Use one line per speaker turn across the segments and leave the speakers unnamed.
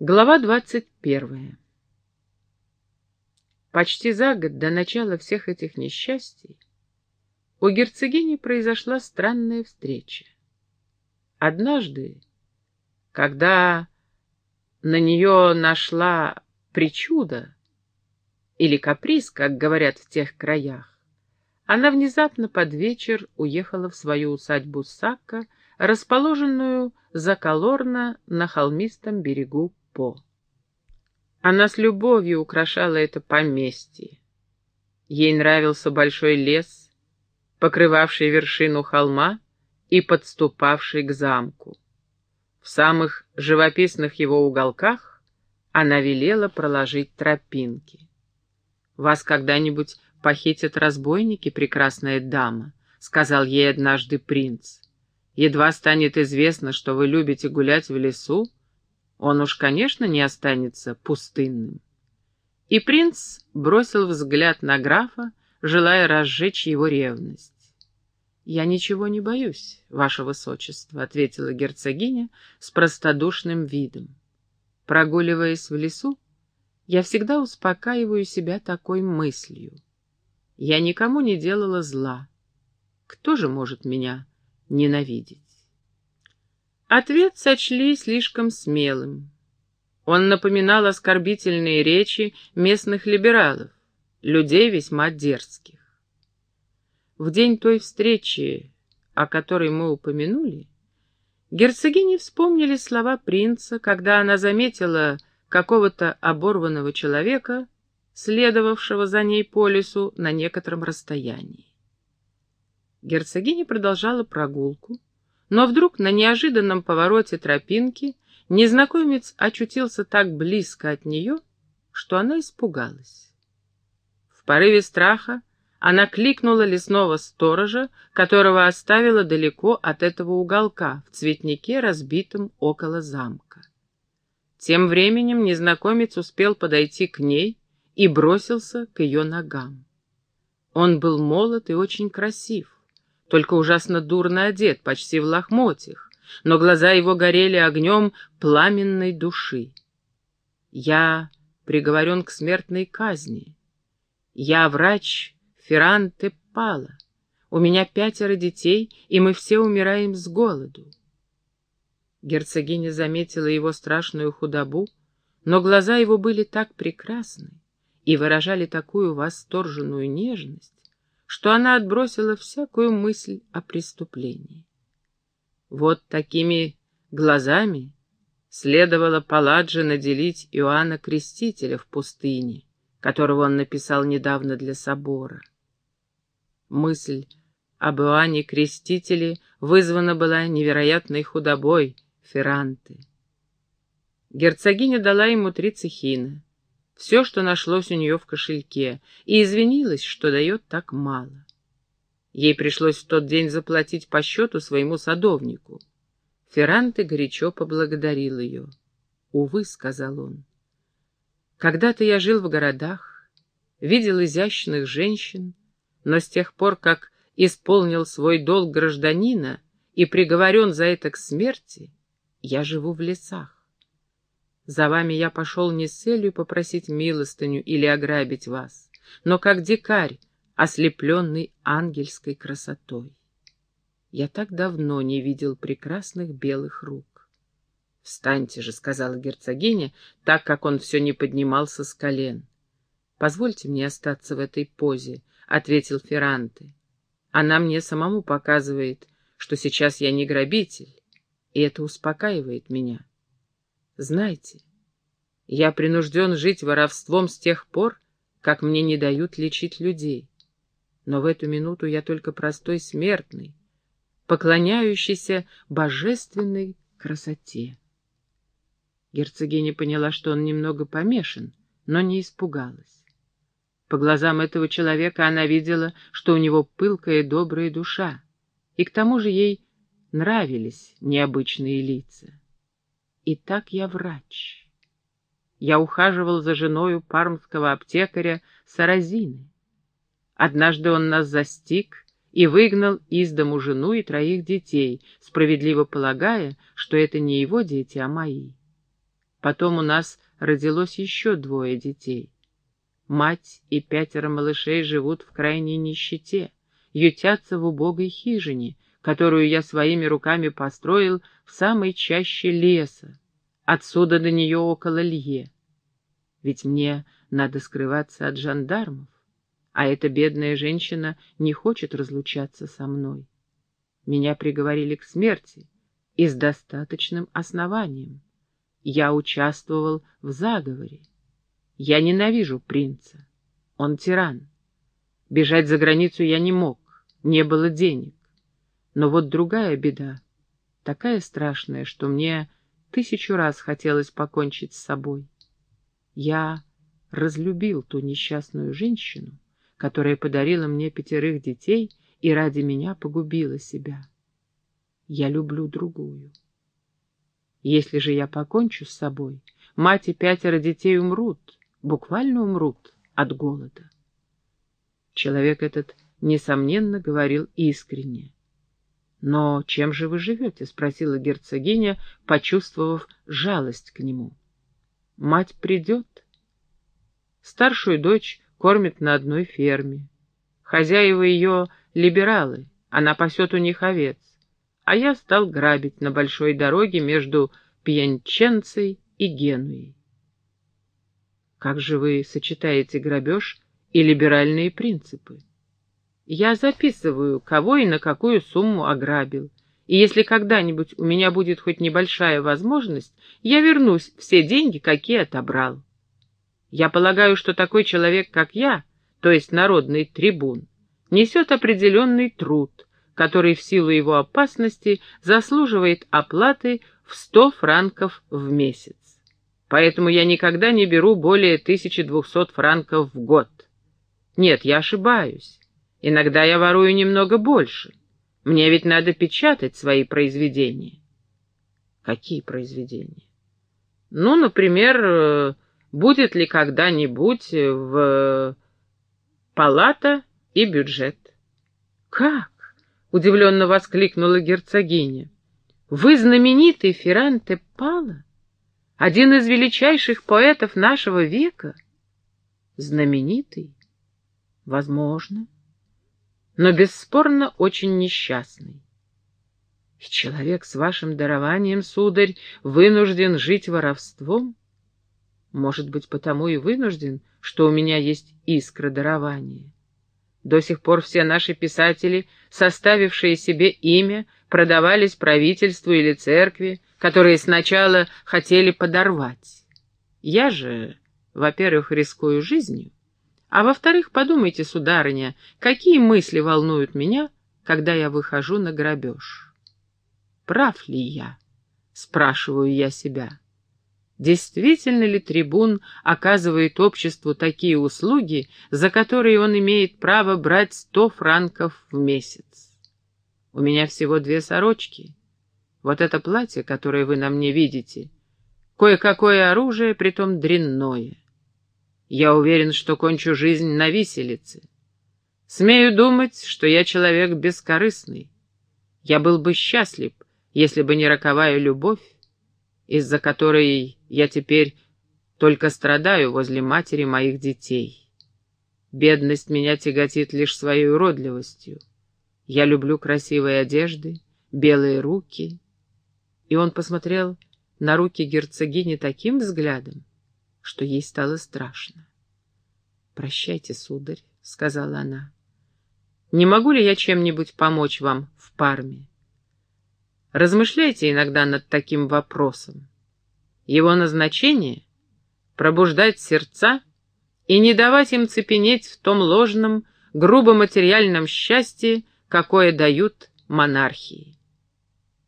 Глава двадцать первая Почти за год до начала всех этих несчастий у герцогини произошла странная встреча. Однажды, когда на нее нашла причуда или каприз, как говорят в тех краях, она внезапно под вечер уехала в свою усадьбу Сакка, расположенную за Колорно на холмистом берегу По. Она с любовью украшала это поместье. Ей нравился большой лес, покрывавший вершину холма и подступавший к замку. В самых живописных его уголках она велела проложить тропинки. «Вас когда-нибудь похитят разбойники, прекрасная дама», — сказал ей однажды принц. «Едва станет известно, что вы любите гулять в лесу, он уж, конечно, не останется пустынным. И принц бросил взгляд на графа, желая разжечь его ревность. «Я ничего не боюсь, ваше высочество», — ответила герцогиня с простодушным видом. «Прогуливаясь в лесу, я всегда успокаиваю себя такой мыслью. Я никому не делала зла. Кто же может меня ненавидеть?» Ответ сочли слишком смелым. Он напоминал оскорбительные речи местных либералов, людей весьма дерзких. В день той встречи, о которой мы упомянули, герцогини вспомнили слова принца, когда она заметила какого-то оборванного человека, следовавшего за ней по лесу на некотором расстоянии. Герцогиня продолжала прогулку, но вдруг на неожиданном повороте тропинки незнакомец очутился так близко от нее, что она испугалась. В порыве страха она кликнула лесного сторожа, которого оставила далеко от этого уголка, в цветнике, разбитом около замка. Тем временем незнакомец успел подойти к ней и бросился к ее ногам. Он был молод и очень красив только ужасно дурно одет, почти в лохмотьях, но глаза его горели огнем пламенной души. Я приговорен к смертной казни. Я врач Ферранте Пала. У меня пятеро детей, и мы все умираем с голоду. Герцогиня заметила его страшную худобу, но глаза его были так прекрасны и выражали такую восторженную нежность, что она отбросила всякую мысль о преступлении. Вот такими глазами следовало Паладже наделить Иоанна Крестителя в пустыне, которого он написал недавно для собора. Мысль об Иоанне Крестителе вызвана была невероятной худобой Ферранты. Герцогиня дала ему три цехина, все, что нашлось у нее в кошельке, и извинилась, что дает так мало. Ей пришлось в тот день заплатить по счету своему садовнику. Ферранте горячо поблагодарил ее. «Увы», — сказал он, — «когда-то я жил в городах, видел изящных женщин, но с тех пор, как исполнил свой долг гражданина и приговорен за это к смерти, я живу в лесах. За вами я пошел не с целью попросить милостыню или ограбить вас, но как дикарь, ослепленный ангельской красотой. Я так давно не видел прекрасных белых рук. «Встаньте же», — сказала герцогиня, так как он все не поднимался с колен. «Позвольте мне остаться в этой позе», — ответил Ферранте. «Она мне самому показывает, что сейчас я не грабитель, и это успокаивает меня». Знаете, я принужден жить воровством с тех пор, как мне не дают лечить людей. Но в эту минуту я только простой смертный, поклоняющийся божественной красоте. Герцогиня поняла, что он немного помешан, но не испугалась. По глазам этого человека она видела, что у него пылкая добрая душа, и к тому же ей нравились необычные лица. Итак, я врач. Я ухаживал за женою пармского аптекаря Саразины. Однажды он нас застиг и выгнал из дому жену и троих детей, справедливо полагая, что это не его дети, а мои. Потом у нас родилось еще двое детей. Мать и пятеро малышей живут в крайней нищете, ютятся в убогой хижине, которую я своими руками построил в самой чаще леса, отсюда до нее около Лье. Ведь мне надо скрываться от жандармов, а эта бедная женщина не хочет разлучаться со мной. Меня приговорили к смерти и с достаточным основанием. Я участвовал в заговоре. Я ненавижу принца. Он тиран. Бежать за границу я не мог, не было денег. Но вот другая беда, такая страшная, что мне тысячу раз хотелось покончить с собой. Я разлюбил ту несчастную женщину, которая подарила мне пятерых детей и ради меня погубила себя. Я люблю другую. Если же я покончу с собой, мать и пятеро детей умрут, буквально умрут от голода. Человек этот, несомненно, говорил искренне. «Но чем же вы живете?» — спросила герцогиня, почувствовав жалость к нему. «Мать придет. Старшую дочь кормит на одной ферме. Хозяева ее — либералы, она пасет у них овец. А я стал грабить на большой дороге между Пьянченцей и Генуей. Как же вы сочетаете грабеж и либеральные принципы? Я записываю, кого и на какую сумму ограбил, и если когда-нибудь у меня будет хоть небольшая возможность, я вернусь все деньги, какие отобрал. Я полагаю, что такой человек, как я, то есть народный трибун, несет определенный труд, который в силу его опасности заслуживает оплаты в сто франков в месяц поэтому я никогда не беру более 1200 франков в год. Нет, я ошибаюсь. Иногда я ворую немного больше. Мне ведь надо печатать свои произведения. Какие произведения? Ну, например, э, будет ли когда-нибудь в палата и бюджет. Как? Удивленно воскликнула герцогиня. Вы знаменитый Ферранте Пала? один из величайших поэтов нашего века, знаменитый, возможно, но бесспорно очень несчастный. И человек с вашим дарованием, сударь, вынужден жить воровством? Может быть, потому и вынужден, что у меня есть искра дарования. До сих пор все наши писатели, составившие себе имя, продавались правительству или церкви, которые сначала хотели подорвать. Я же, во-первых, рискую жизнью, а во-вторых, подумайте, сударыня, какие мысли волнуют меня, когда я выхожу на грабеж. Прав ли я? Спрашиваю я себя. Действительно ли трибун оказывает обществу такие услуги, за которые он имеет право брать сто франков в месяц? У меня всего две сорочки, вот это платье, которое вы на мне видите, кое-какое оружие, притом дрянное. Я уверен, что кончу жизнь на виселице. Смею думать, что я человек бескорыстный. Я был бы счастлив, если бы не роковая любовь, из-за которой я теперь только страдаю возле матери моих детей. Бедность меня тяготит лишь своей уродливостью. Я люблю красивые одежды, белые руки, и он посмотрел на руки герцогини таким взглядом, что ей стало страшно. «Прощайте, сударь», — сказала она. «Не могу ли я чем-нибудь помочь вам в Парме? Размышляйте иногда над таким вопросом. Его назначение — пробуждать сердца и не давать им цепенеть в том ложном, грубо материальном счастье, какое дают монархии.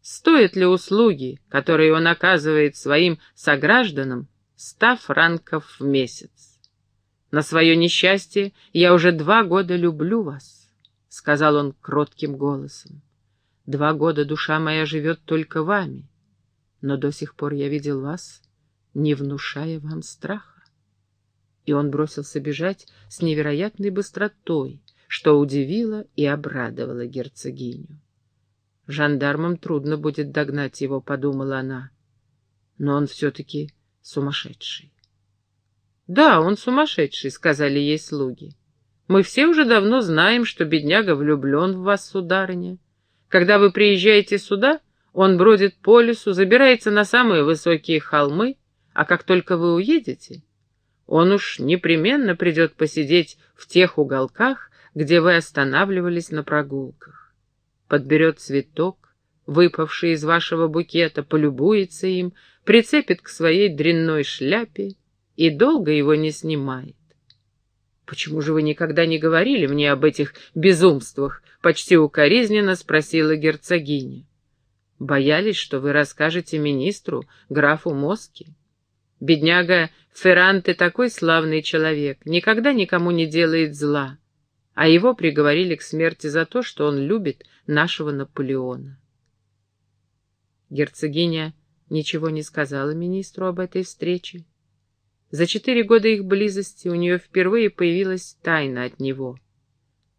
Стоят ли услуги, которые он оказывает своим согражданам, ста франков в месяц? На свое несчастье я уже два года люблю вас, — сказал он кротким голосом. Два года душа моя живет только вами, но до сих пор я видел вас, не внушая вам страха. И он бросился бежать с невероятной быстротой, что удивило и обрадовало герцогиню. Жандармам трудно будет догнать его, подумала она. Но он все-таки сумасшедший. «Да, он сумасшедший», — сказали ей слуги. «Мы все уже давно знаем, что бедняга влюблен в вас, сударыня. Когда вы приезжаете сюда, он бродит по лесу, забирается на самые высокие холмы, а как только вы уедете, он уж непременно придет посидеть в тех уголках, где вы останавливались на прогулках. Подберет цветок, выпавший из вашего букета, полюбуется им, прицепит к своей дрянной шляпе и долго его не снимает. «Почему же вы никогда не говорили мне об этих безумствах?» — почти укоризненно спросила герцогиня. «Боялись, что вы расскажете министру, графу Моски?» Бедняга Ферранте такой славный человек, никогда никому не делает зла, а его приговорили к смерти за то, что он любит нашего Наполеона. Герцогиня ничего не сказала министру об этой встрече. За четыре года их близости у нее впервые появилась тайна от него.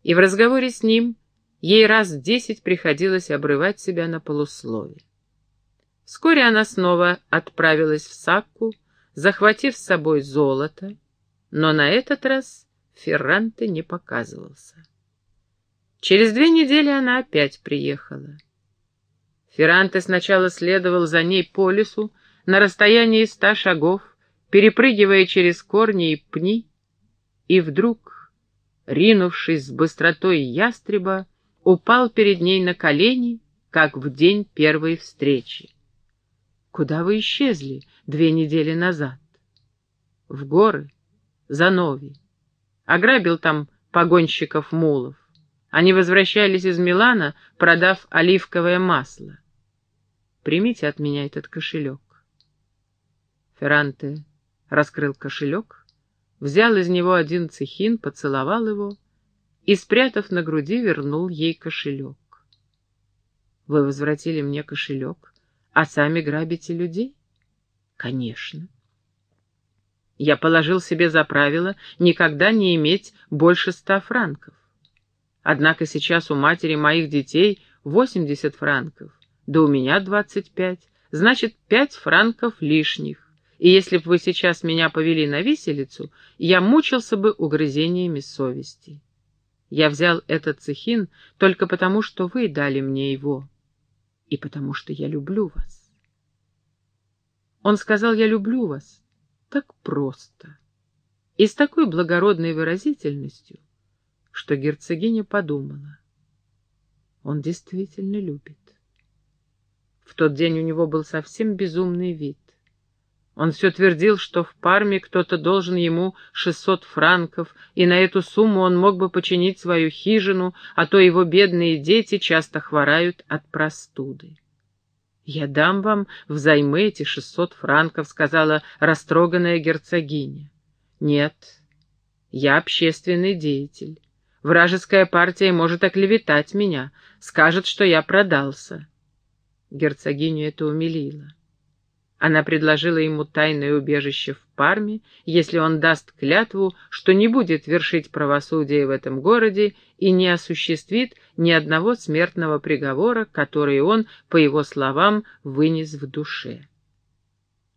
И в разговоре с ним ей раз десять приходилось обрывать себя на полуслове. Вскоре она снова отправилась в Сакку, захватив с собой золото, но на этот раз Ферранте не показывался. Через две недели она опять приехала. Ферранте сначала следовал за ней по лесу на расстоянии ста шагов, перепрыгивая через корни и пни, и вдруг, ринувшись с быстротой ястреба, упал перед ней на колени, как в день первой встречи. «Куда вы исчезли?» две недели назад. В горы, за Нови. Ограбил там погонщиков мулов. Они возвращались из Милана, продав оливковое масло. Примите от меня этот кошелек. Ферранте раскрыл кошелек, взял из него один цехин, поцеловал его и, спрятав на груди, вернул ей кошелек. Вы возвратили мне кошелек, а сами грабите людей? Конечно. Я положил себе за правило никогда не иметь больше ста франков. Однако сейчас у матери моих детей восемьдесят франков, да у меня двадцать пять, значит, пять франков лишних. И если бы вы сейчас меня повели на виселицу, я мучился бы угрызениями совести. Я взял этот цехин только потому, что вы дали мне его, и потому что я люблю вас. Он сказал «я люблю вас» так просто и с такой благородной выразительностью, что герцогиня подумала. Он действительно любит. В тот день у него был совсем безумный вид. Он все твердил, что в Парме кто-то должен ему шестьсот франков, и на эту сумму он мог бы починить свою хижину, а то его бедные дети часто хворают от простуды. «Я дам вам взаймы эти шестьсот франков», — сказала растроганная герцогиня. «Нет, я общественный деятель. Вражеская партия может оклеветать меня, скажет, что я продался». Герцогиню это умилило. Она предложила ему тайное убежище в Парме, если он даст клятву, что не будет вершить правосудие в этом городе и не осуществит ни одного смертного приговора, который он, по его словам, вынес в душе.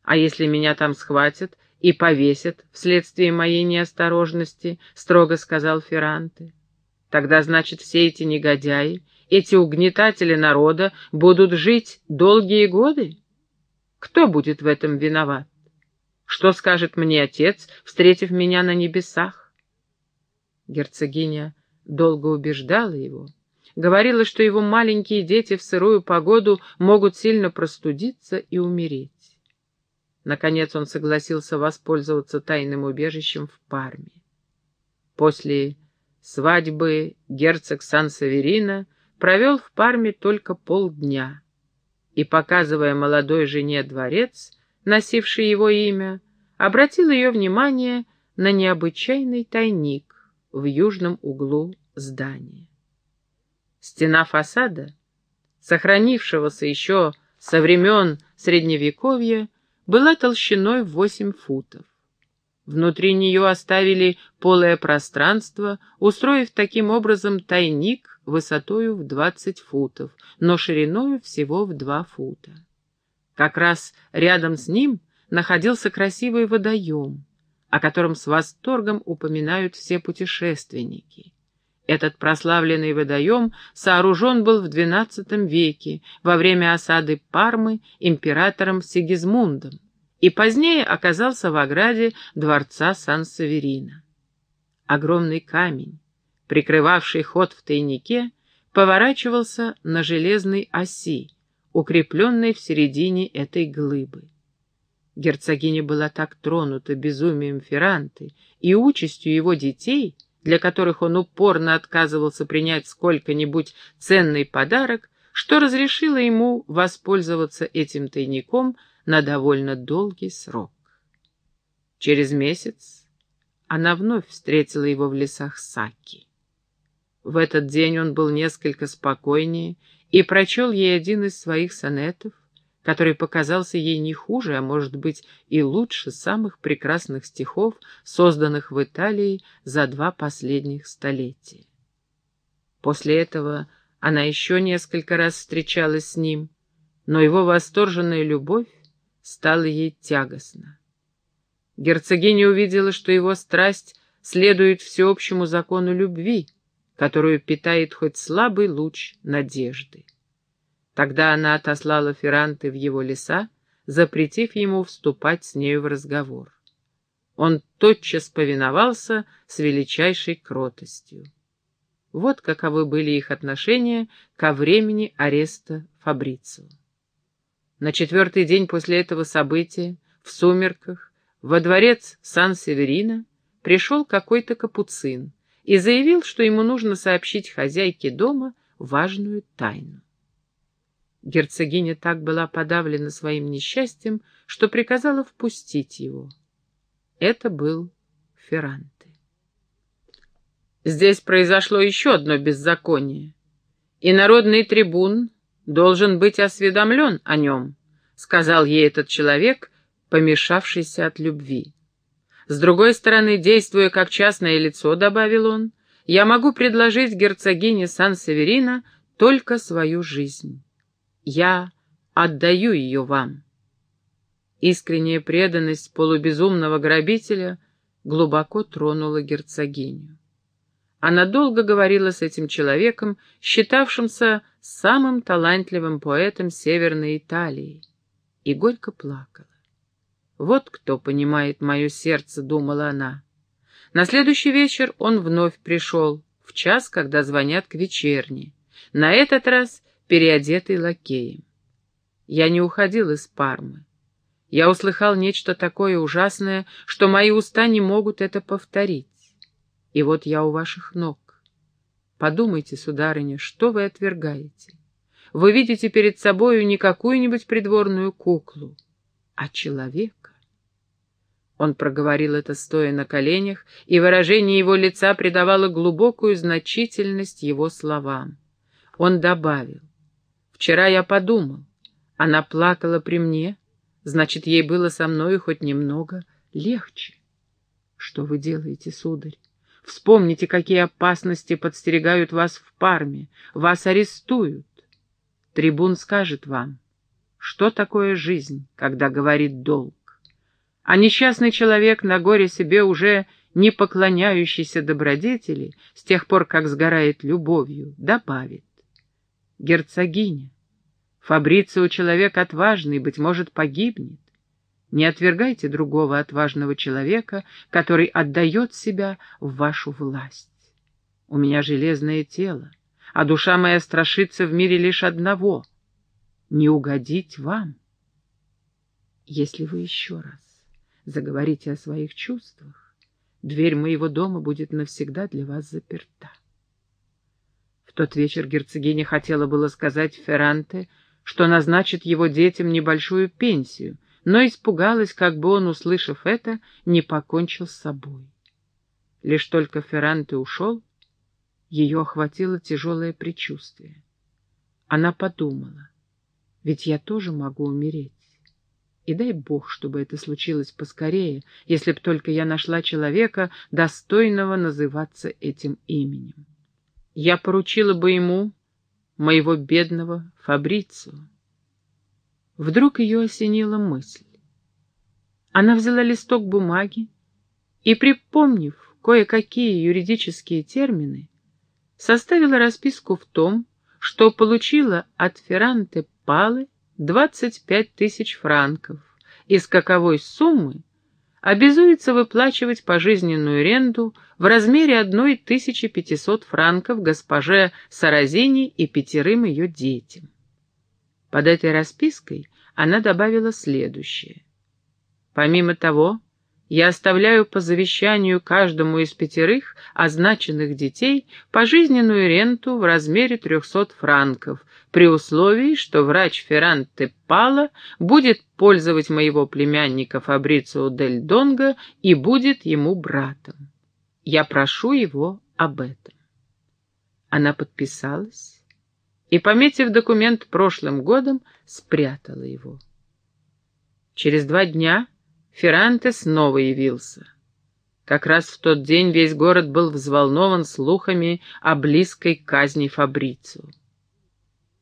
«А если меня там схватят и повесят вследствие моей неосторожности?» — строго сказал Ферранте. «Тогда, значит, все эти негодяи, эти угнетатели народа будут жить долгие годы?» Кто будет в этом виноват? Что скажет мне отец, встретив меня на небесах? Герцогиня долго убеждала его, говорила, что его маленькие дети в сырую погоду могут сильно простудиться и умереть. Наконец он согласился воспользоваться тайным убежищем в Парме. После свадьбы герцог Сан-Саверина провел в Парме только полдня — и, показывая молодой жене дворец, носивший его имя, обратил ее внимание на необычайный тайник в южном углу здания. Стена фасада, сохранившегося еще со времен Средневековья, была толщиной в восемь футов. Внутри нее оставили полое пространство, устроив таким образом тайник высотою в двадцать футов, но шириною всего в два фута. Как раз рядом с ним находился красивый водоем, о котором с восторгом упоминают все путешественники. Этот прославленный водоем сооружен был в XII веке во время осады Пармы императором Сигизмундом и позднее оказался в ограде дворца Сан-Саверино. Огромный камень, прикрывавший ход в тайнике, поворачивался на железной оси, укрепленной в середине этой глыбы. Герцогиня была так тронута безумием Ферранты и участью его детей, для которых он упорно отказывался принять сколько-нибудь ценный подарок, что разрешила ему воспользоваться этим тайником на довольно долгий срок. Через месяц она вновь встретила его в лесах Саки. В этот день он был несколько спокойнее и прочел ей один из своих сонетов, который показался ей не хуже, а может быть и лучше самых прекрасных стихов, созданных в Италии за два последних столетия. После этого она еще несколько раз встречалась с ним, но его восторженная любовь стала ей тягостна. Герцогиня увидела, что его страсть следует всеобщему закону любви, которую питает хоть слабый луч надежды. Тогда она отослала Ферранте в его леса, запретив ему вступать с нею в разговор. Он тотчас повиновался с величайшей кротостью. Вот каковы были их отношения ко времени ареста Фабрицио. На четвертый день после этого события, в сумерках, во дворец Сан-Северино пришел какой-то капуцин и заявил, что ему нужно сообщить хозяйке дома важную тайну. Герцогиня так была подавлена своим несчастьем, что приказала впустить его. Это был Ферранте. Здесь произошло еще одно беззаконие, и народный трибун должен быть осведомлен о нем, сказал ей этот человек, помешавшийся от любви. С другой стороны, действуя как частное лицо, добавил он, я могу предложить герцогине Сан-Северина только свою жизнь. Я отдаю ее вам. Искренняя преданность полубезумного грабителя глубоко тронула герцогиню. Она долго говорила с этим человеком, считавшимся самым талантливым поэтом Северной Италии, и горько плакала. «Вот кто понимает мое сердце», — думала она. На следующий вечер он вновь пришел, в час, когда звонят к вечерне. На этот раз переодетый лакеем. Я не уходил из Пармы. Я услыхал нечто такое ужасное, что мои уста не могут это повторить. И вот я у ваших ног. Подумайте, сударыня, что вы отвергаете? Вы видите перед собою не какую-нибудь придворную куклу, а человека. Он проговорил это стоя на коленях, и выражение его лица придавало глубокую значительность его словам. Он добавил, Вчера я подумал, она плакала при мне, значит, ей было со мною хоть немного легче. Что вы делаете, сударь? Вспомните, какие опасности подстерегают вас в Парме. Вас арестуют. Трибун скажет вам, что такое жизнь, когда говорит долг. А несчастный человек на горе себе уже не поклоняющийся добродетели, с тех пор, как сгорает любовью, добавит герцогиня. Фабрицио человек отважный, быть может, погибнет. Не отвергайте другого отважного человека, который отдает себя в вашу власть. У меня железное тело, а душа моя страшится в мире лишь одного — не угодить вам. Если вы еще раз заговорите о своих чувствах, дверь моего дома будет навсегда для вас заперта тот вечер герцогиня хотела было сказать Ферранте, что назначит его детям небольшую пенсию, но испугалась, как бы он, услышав это, не покончил с собой. Лишь только Ферранте ушел, ее охватило тяжелое предчувствие. Она подумала, ведь я тоже могу умереть. И дай Бог, чтобы это случилось поскорее, если б только я нашла человека, достойного называться этим именем я поручила бы ему моего бедного Фабрицио. Вдруг ее осенила мысль. Она взяла листок бумаги и, припомнив кое-какие юридические термины, составила расписку в том, что получила от Ферранте Палы 25 тысяч франков, из каковой суммы обязуется выплачивать пожизненную ренту в размере 1500 франков госпоже Саразини и пятерым ее детям. Под этой распиской она добавила следующее. Помимо того, я оставляю по завещанию каждому из пятерых означенных детей пожизненную ренту в размере 300 франков, при условии, что врач Ферранте Пала будет пользовать моего племянника Фабрицио Дель Донго и будет ему братом. Я прошу его об этом. Она подписалась и, пометив документ прошлым годом, спрятала его. Через два дня Ферранте снова явился. Как раз в тот день весь город был взволнован слухами о близкой казни Фабрицу.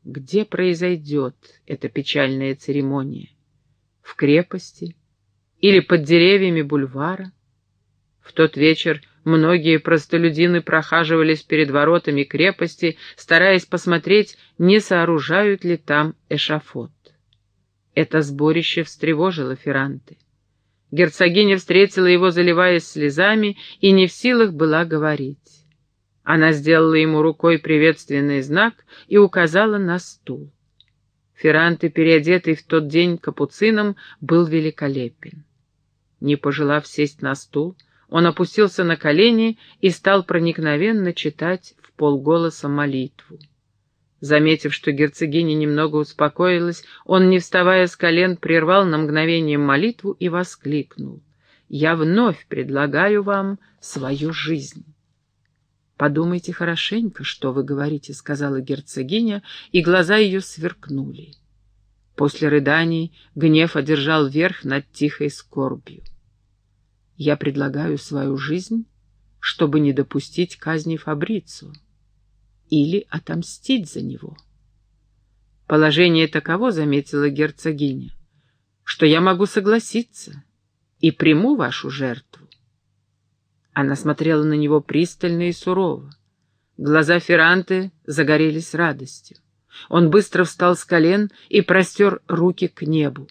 Где произойдет эта печальная церемония? В крепости или под деревьями бульвара? В тот вечер многие простолюдины прохаживались перед воротами крепости, стараясь посмотреть, не сооружают ли там эшафот. Это сборище встревожило Ферранте. Герцогиня встретила его, заливаясь слезами, и не в силах была говорить. Она сделала ему рукой приветственный знак и указала на стул. Ферранте, переодетый в тот день капуцином, был великолепен. Не пожелав сесть на стул, он опустился на колени и стал проникновенно читать в полголоса молитву. Заметив, что герцогиня немного успокоилась, он, не вставая с колен, прервал на мгновение молитву и воскликнул. «Я вновь предлагаю вам свою жизнь». «Подумайте хорошенько, что вы говорите», — сказала герцогиня, и глаза ее сверкнули. После рыданий гнев одержал верх над тихой скорбью. «Я предлагаю свою жизнь, чтобы не допустить казни Фабрицу или отомстить за него. Положение таково, заметила герцогиня, что я могу согласиться и приму вашу жертву. Она смотрела на него пристально и сурово. Глаза Ферранте загорелись радостью. Он быстро встал с колен и простер руки к небу.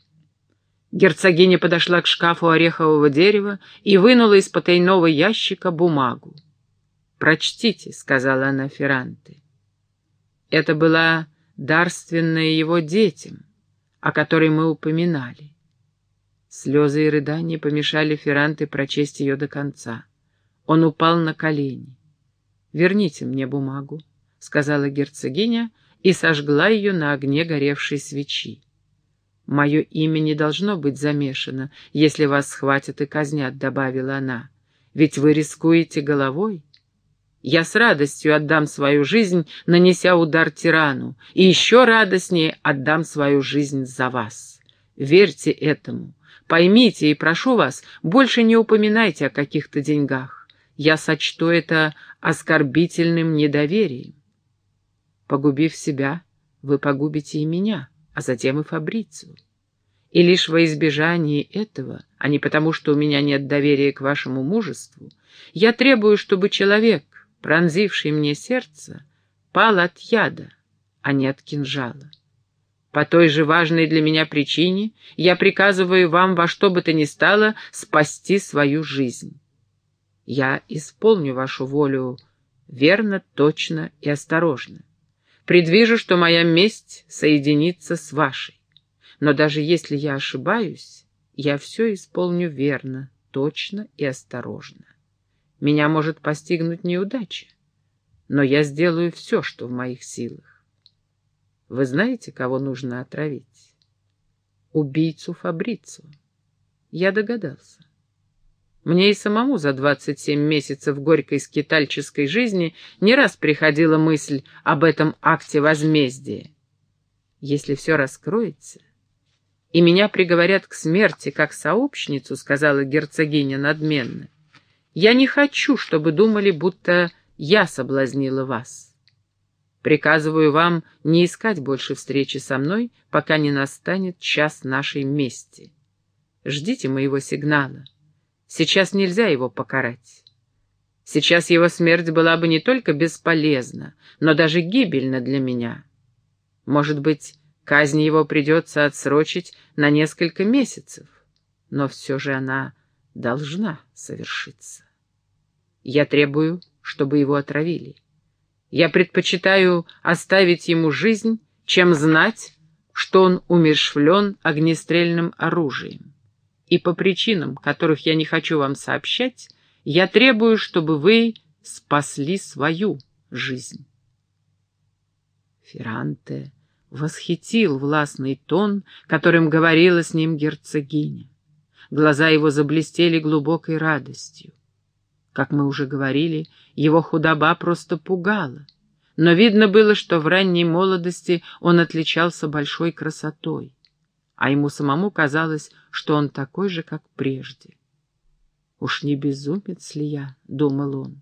Герцогиня подошла к шкафу орехового дерева и вынула из потайного ящика бумагу. «Прочтите», — сказала она Ферранте. Это была дарственная его детям, о которой мы упоминали. Слезы и рыдания помешали Ферранте прочесть ее до конца. Он упал на колени. «Верните мне бумагу», — сказала герцогиня и сожгла ее на огне горевшей свечи. «Мое имя не должно быть замешано, если вас схватят и казнят», — добавила она. «Ведь вы рискуете головой». Я с радостью отдам свою жизнь, нанеся удар тирану, и еще радостнее отдам свою жизнь за вас. Верьте этому. Поймите и прошу вас, больше не упоминайте о каких-то деньгах. Я сочту это оскорбительным недоверием. Погубив себя, вы погубите и меня, а затем и Фабрицию. И лишь во избежание этого, а не потому, что у меня нет доверия к вашему мужеству, я требую, чтобы человек, пронзивший мне сердце, пал от яда, а не от кинжала. По той же важной для меня причине я приказываю вам во что бы то ни стало спасти свою жизнь. Я исполню вашу волю верно, точно и осторожно. Предвижу, что моя месть соединится с вашей. Но даже если я ошибаюсь, я все исполню верно, точно и осторожно. Меня может постигнуть неудача, но я сделаю все, что в моих силах. Вы знаете, кого нужно отравить? Убийцу Фабрицу. Я догадался. Мне и самому за двадцать семь месяцев горькой скитальческой жизни не раз приходила мысль об этом акте возмездия. Если все раскроется, и меня приговорят к смерти как сообщницу, сказала герцогиня надменно, — я не хочу, чтобы думали, будто я соблазнила вас. Приказываю вам не искать больше встречи со мной, пока не настанет час нашей мести. Ждите моего сигнала. Сейчас нельзя его покарать. Сейчас его смерть была бы не только бесполезна, но даже гибельна для меня. Может быть, казнь его придется отсрочить на несколько месяцев, но все же она должна совершиться. Я требую, чтобы его отравили. Я предпочитаю оставить ему жизнь, чем знать, что он умершвлен огнестрельным оружием. И по причинам, которых я не хочу вам сообщать, я требую, чтобы вы спасли свою жизнь. Ферранте восхитил властный тон, которым говорила с ним герцогиня. Глаза его заблестели глубокой радостью. Как мы уже говорили, его худоба просто пугала. Но видно было, что в ранней молодости он отличался большой красотой, а ему самому казалось, что он такой же, как прежде. «Уж не безумец ли я?» — думал он.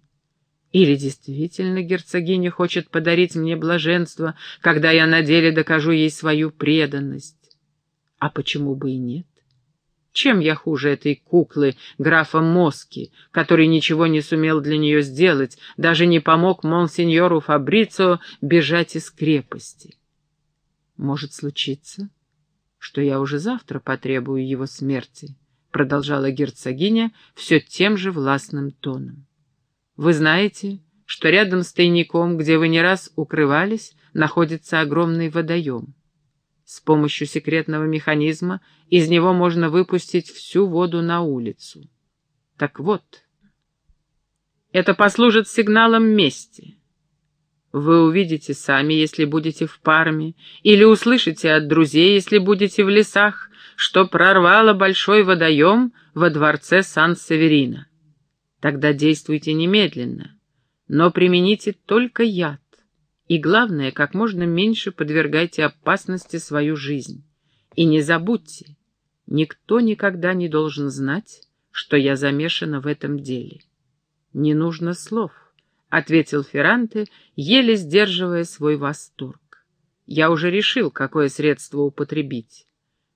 «Или действительно герцогиня хочет подарить мне блаженство, когда я на деле докажу ей свою преданность? А почему бы и нет?» Чем я хуже этой куклы, графа Моски, который ничего не сумел для нее сделать, даже не помог монсеньору Фабрицо бежать из крепости? Может случиться, что я уже завтра потребую его смерти, продолжала герцогиня все тем же властным тоном. Вы знаете, что рядом с тайником, где вы не раз укрывались, находится огромный водоем. С помощью секретного механизма из него можно выпустить всю воду на улицу. Так вот, это послужит сигналом мести. Вы увидите сами, если будете в парме, или услышите от друзей, если будете в лесах, что прорвало большой водоем во дворце Сан-Северина. Тогда действуйте немедленно, но примените только яд. И главное, как можно меньше подвергайте опасности свою жизнь. И не забудьте, никто никогда не должен знать, что я замешана в этом деле. Не нужно слов, — ответил Ферранте, еле сдерживая свой восторг. Я уже решил, какое средство употребить.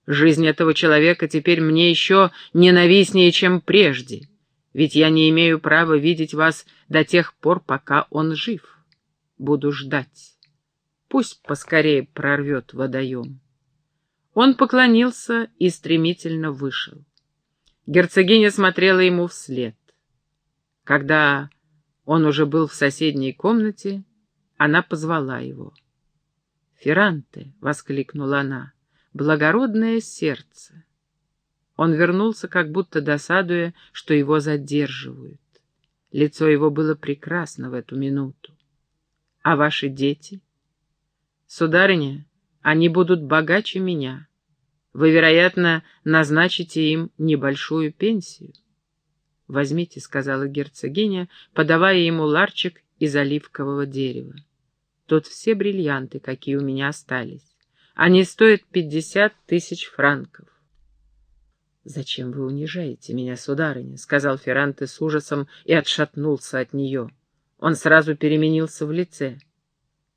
Жизнь этого человека теперь мне еще ненавистнее, чем прежде, ведь я не имею права видеть вас до тех пор, пока он жив. Буду ждать. Пусть поскорее прорвет водоем. Он поклонился и стремительно вышел. Герцогиня смотрела ему вслед. Когда он уже был в соседней комнате, она позвала его. «Ферранте!» — воскликнула она. «Благородное сердце!» Он вернулся, как будто досадуя, что его задерживают. Лицо его было прекрасно в эту минуту. А ваши дети? Сударыня, они будут богаче меня. Вы, вероятно, назначите им небольшую пенсию. «Возьмите», — сказала герцогиня, подавая ему ларчик из оливкового дерева. «Тут все бриллианты, какие у меня остались. Они стоят пятьдесят тысяч франков». «Зачем вы унижаете меня, сударыня?» — сказал Ферранте с ужасом и отшатнулся от нее. Он сразу переменился в лице.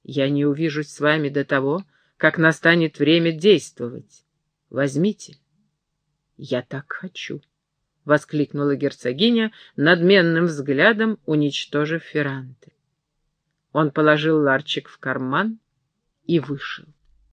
«Я не увижусь с вами до того, как настанет время действовать. Возьмите». «Я так хочу», — воскликнула герцогиня, надменным взглядом уничтожив Ферранте. Он положил ларчик в карман и вышел.